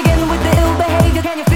again with the ill behavior. Can you feel?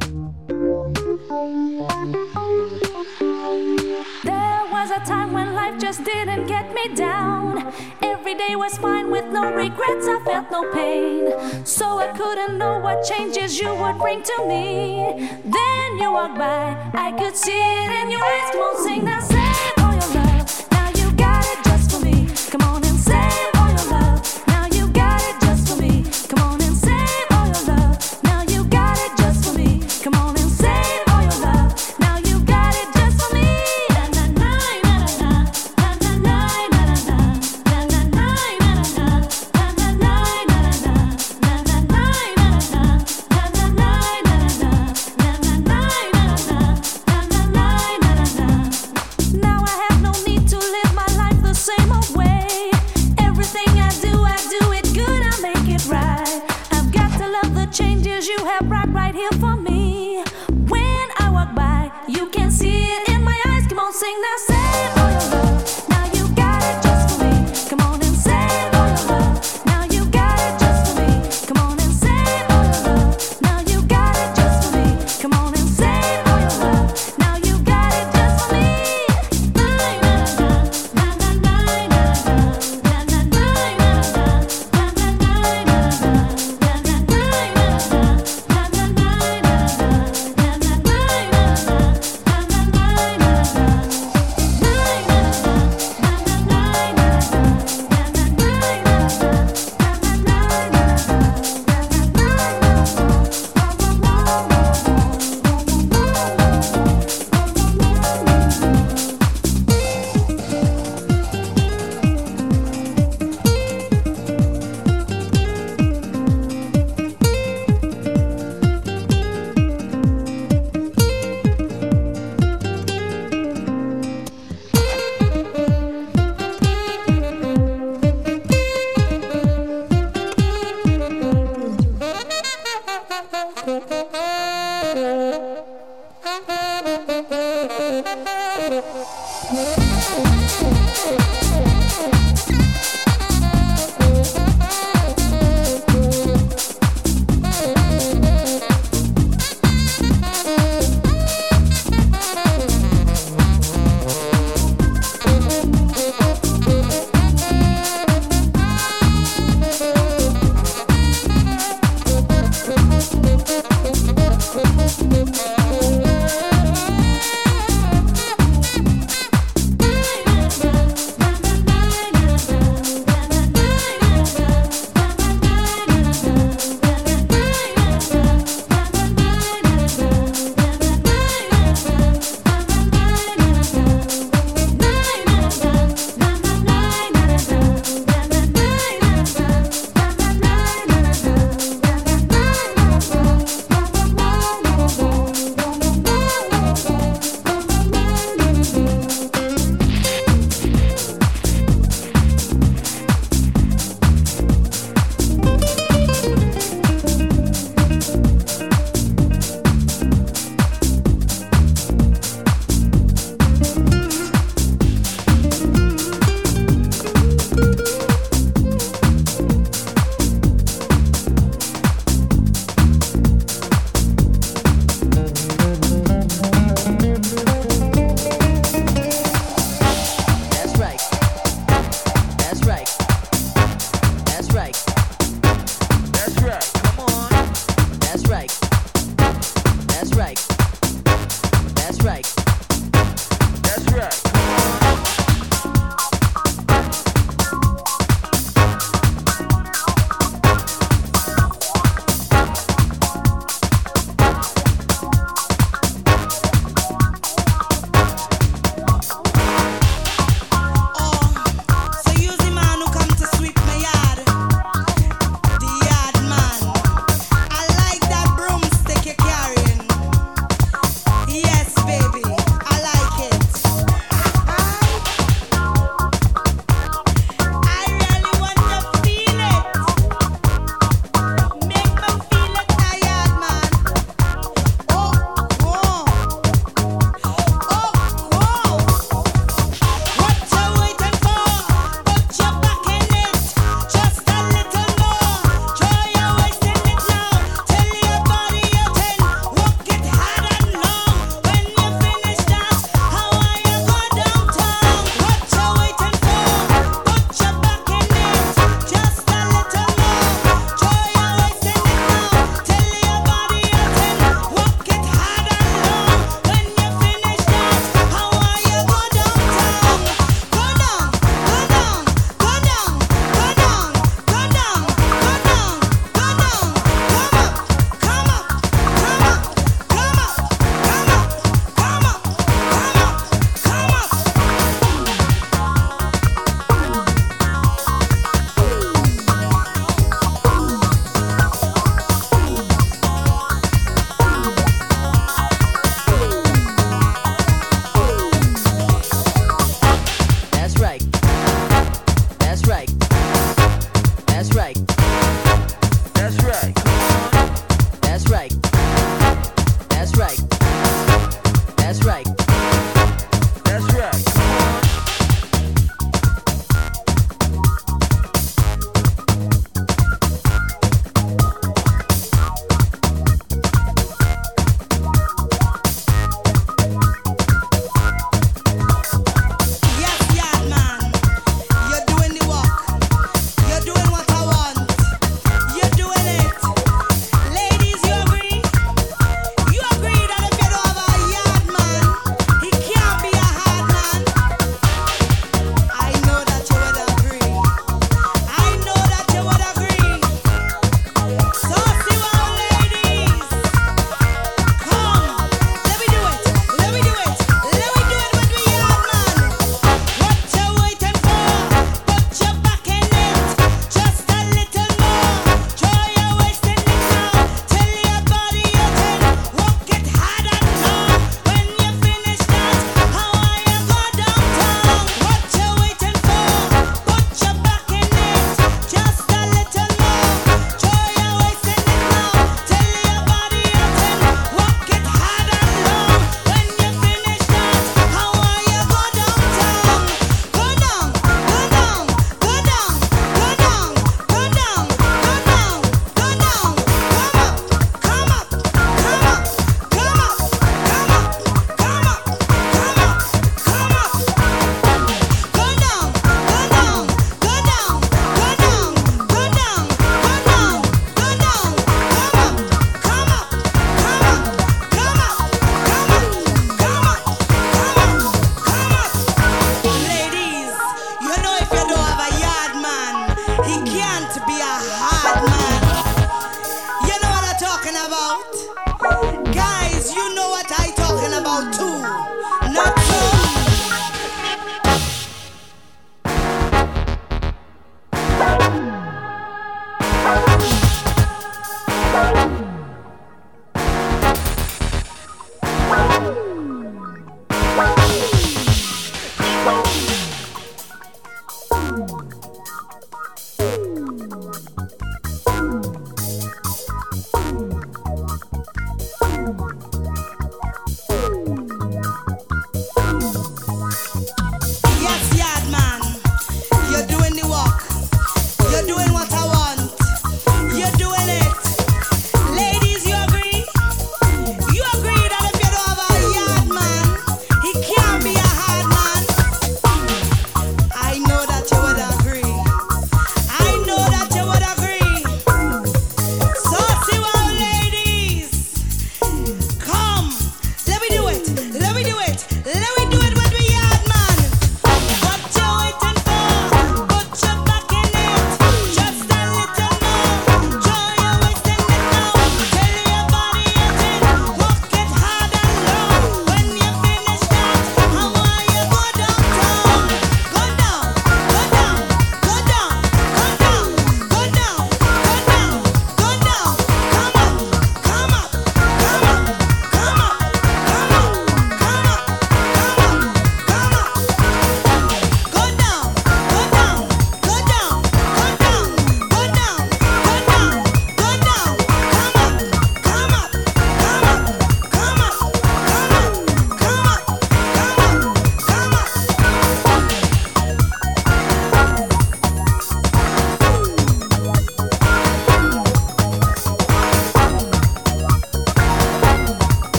There was a time when life just didn't get me down. Every day was fine with no regrets, I felt no pain. So I couldn't know what changes you would bring to me. Then you walked by, I could see it in your eyes, Come on, sing that song. That's right.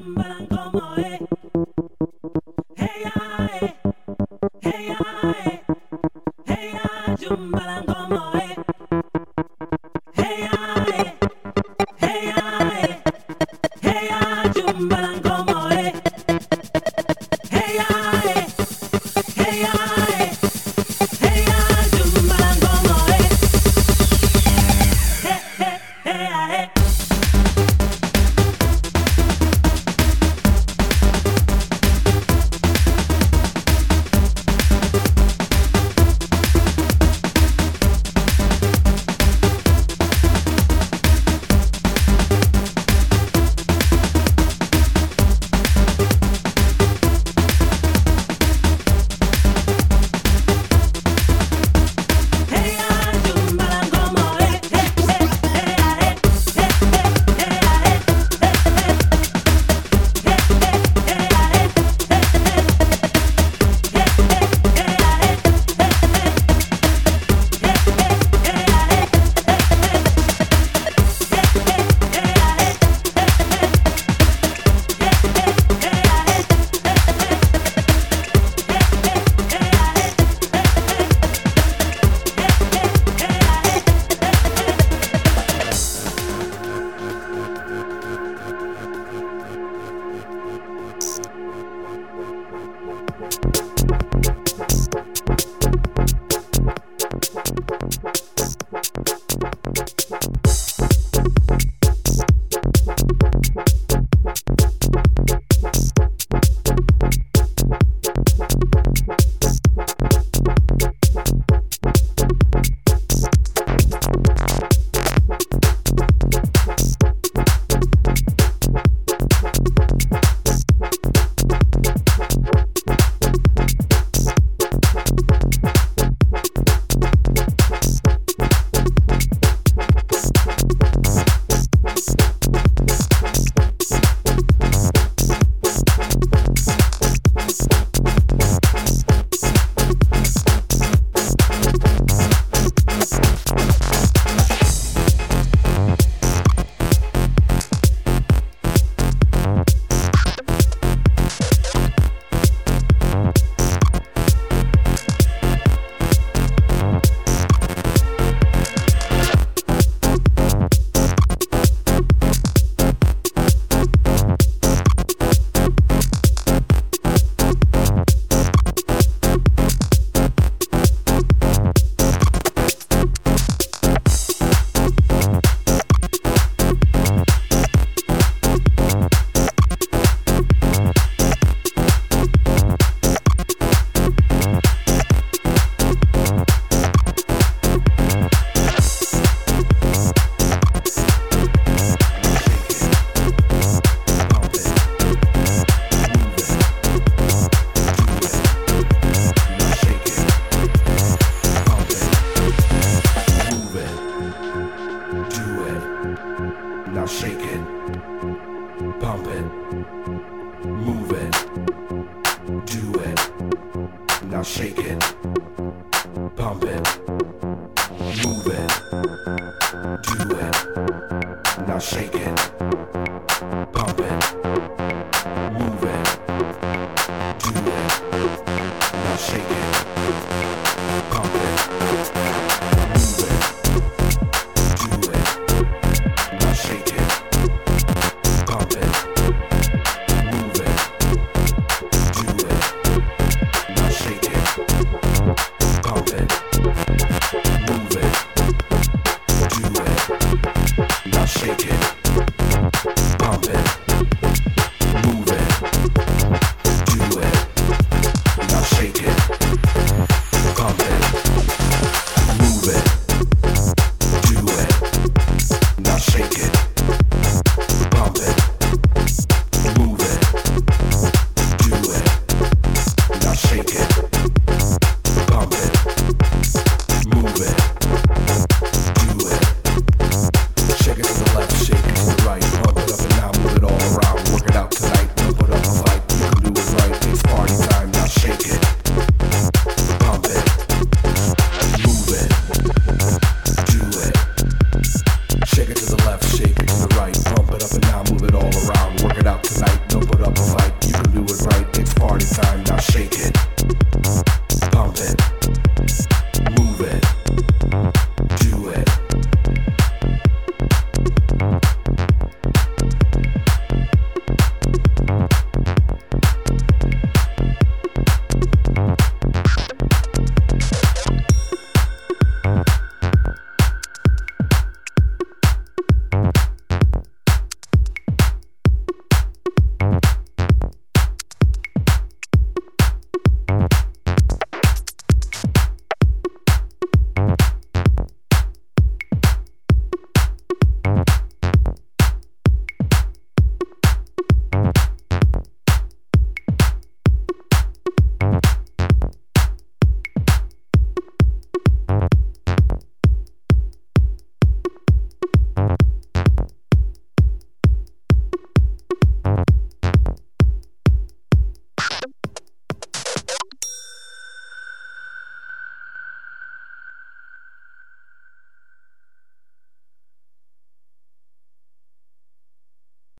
Bye.